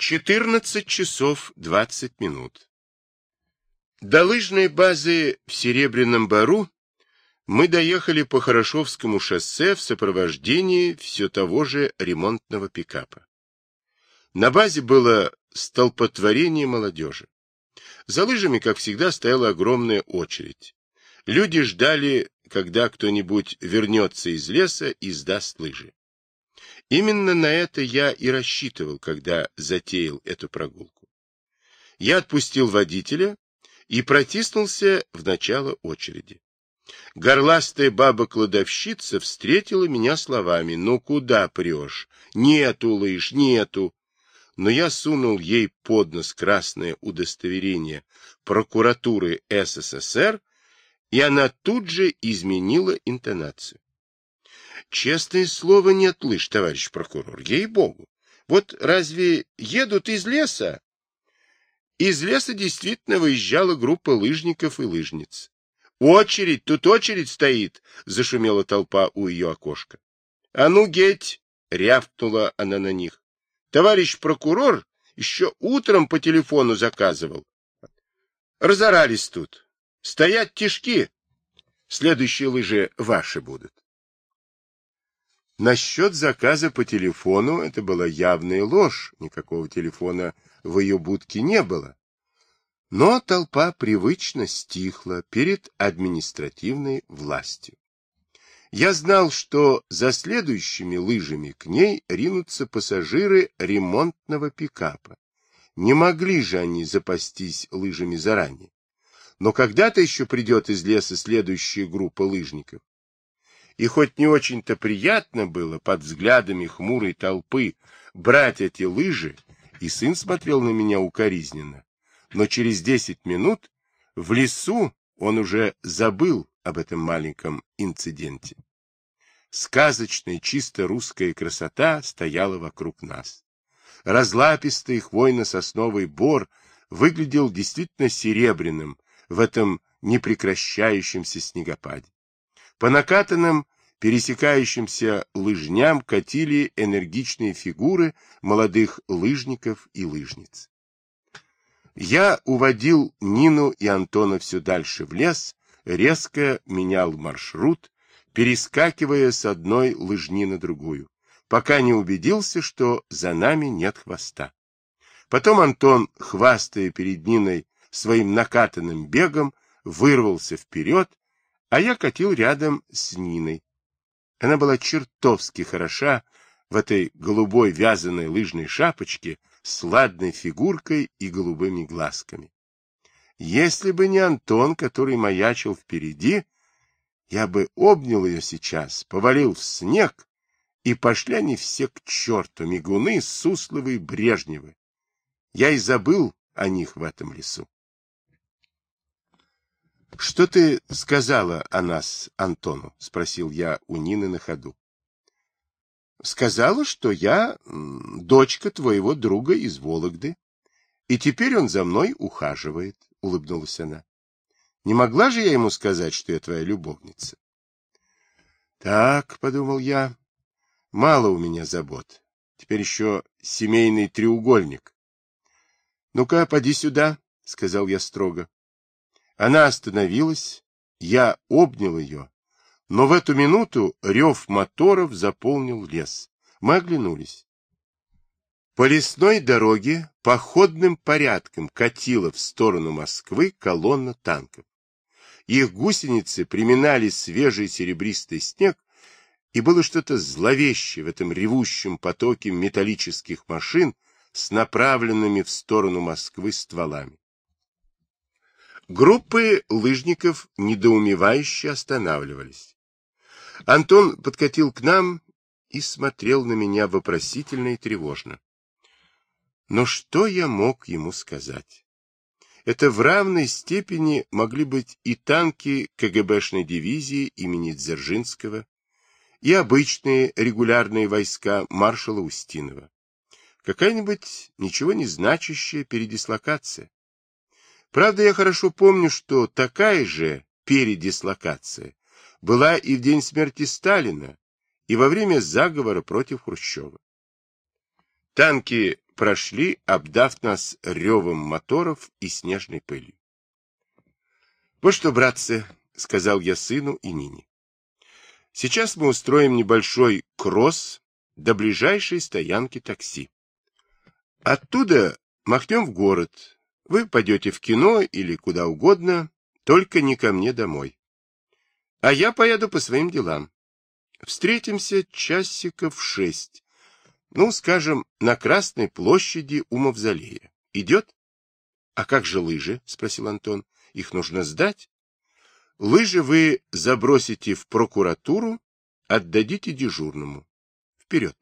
14 часов 20 минут. До лыжной базы в Серебряном Бару мы доехали по Хорошовскому шоссе в сопровождении все того же ремонтного пикапа. На базе было столпотворение молодежи. За лыжами, как всегда, стояла огромная очередь. Люди ждали, когда кто-нибудь вернется из леса и сдаст лыжи. Именно на это я и рассчитывал, когда затеял эту прогулку. Я отпустил водителя и протиснулся в начало очереди. Горластая баба-кладовщица встретила меня словами «Ну куда прешь? Нету лыж, нету!» Но я сунул ей под нос красное удостоверение прокуратуры СССР, и она тут же изменила интонацию. Честное слово, нет лыж, товарищ прокурор, ей-богу. Вот разве едут из леса? Из леса действительно выезжала группа лыжников и лыжниц. Очередь, тут очередь стоит, зашумела толпа у ее окошка. А ну, геть, рявкнула она на них. Товарищ прокурор еще утром по телефону заказывал. Разорались тут. Стоять тишки. Следующие лыжи ваши будут. Насчет заказа по телефону это была явная ложь, никакого телефона в ее будке не было. Но толпа привычно стихла перед административной властью. Я знал, что за следующими лыжами к ней ринутся пассажиры ремонтного пикапа. Не могли же они запастись лыжами заранее. Но когда-то еще придет из леса следующая группа лыжников. И хоть не очень-то приятно было под взглядами хмурой толпы брать эти лыжи, и сын смотрел на меня укоризненно, но через десять минут в лесу он уже забыл об этом маленьком инциденте. Сказочная чисто русская красота стояла вокруг нас. Разлапистый хвойно-сосновый бор выглядел действительно серебряным в этом непрекращающемся снегопаде. По накатанным, пересекающимся лыжням катили энергичные фигуры молодых лыжников и лыжниц. Я уводил Нину и Антона все дальше в лес, резко менял маршрут, перескакивая с одной лыжни на другую, пока не убедился, что за нами нет хвоста. Потом Антон, хвастая перед Ниной своим накатанным бегом, вырвался вперед а я катил рядом с Ниной. Она была чертовски хороша в этой голубой вязаной лыжной шапочке с ладной фигуркой и голубыми глазками. Если бы не Антон, который маячил впереди, я бы обнял ее сейчас, повалил в снег, и пошли они все к черту, мигуны, Сусловы и Брежневы. Я и забыл о них в этом лесу. — Что ты сказала о нас, Антону? — спросил я у Нины на ходу. — Сказала, что я дочка твоего друга из Вологды, и теперь он за мной ухаживает, — улыбнулась она. — Не могла же я ему сказать, что я твоя любовница? — Так, — подумал я, — мало у меня забот. Теперь еще семейный треугольник. — Ну-ка, поди сюда, — сказал я строго. Она остановилась, я обнял ее, но в эту минуту рев моторов заполнил лес. Мы оглянулись. По лесной дороге походным порядком катила в сторону Москвы колонна танков. Их гусеницы приминали свежий серебристый снег, и было что-то зловещее в этом ревущем потоке металлических машин с направленными в сторону Москвы стволами. Группы лыжников недоумевающе останавливались. Антон подкатил к нам и смотрел на меня вопросительно и тревожно. Но что я мог ему сказать? Это в равной степени могли быть и танки КГБшной дивизии имени Дзержинского, и обычные регулярные войска маршала Устинова. Какая-нибудь ничего не значащая передислокация. Правда, я хорошо помню, что такая же передислокация была и в день смерти Сталина, и во время заговора против Хрущева. Танки прошли, обдав нас ревом моторов и снежной пылью. Вот что, братцы, — сказал я сыну и Нине. Сейчас мы устроим небольшой кросс до ближайшей стоянки такси. Оттуда махнем в город. Вы пойдете в кино или куда угодно, только не ко мне домой. А я поеду по своим делам. Встретимся часиков шесть. Ну, скажем, на Красной площади у Мавзолея. Идет? — А как же лыжи? — спросил Антон. — Их нужно сдать. Лыжи вы забросите в прокуратуру, отдадите дежурному. Вперед!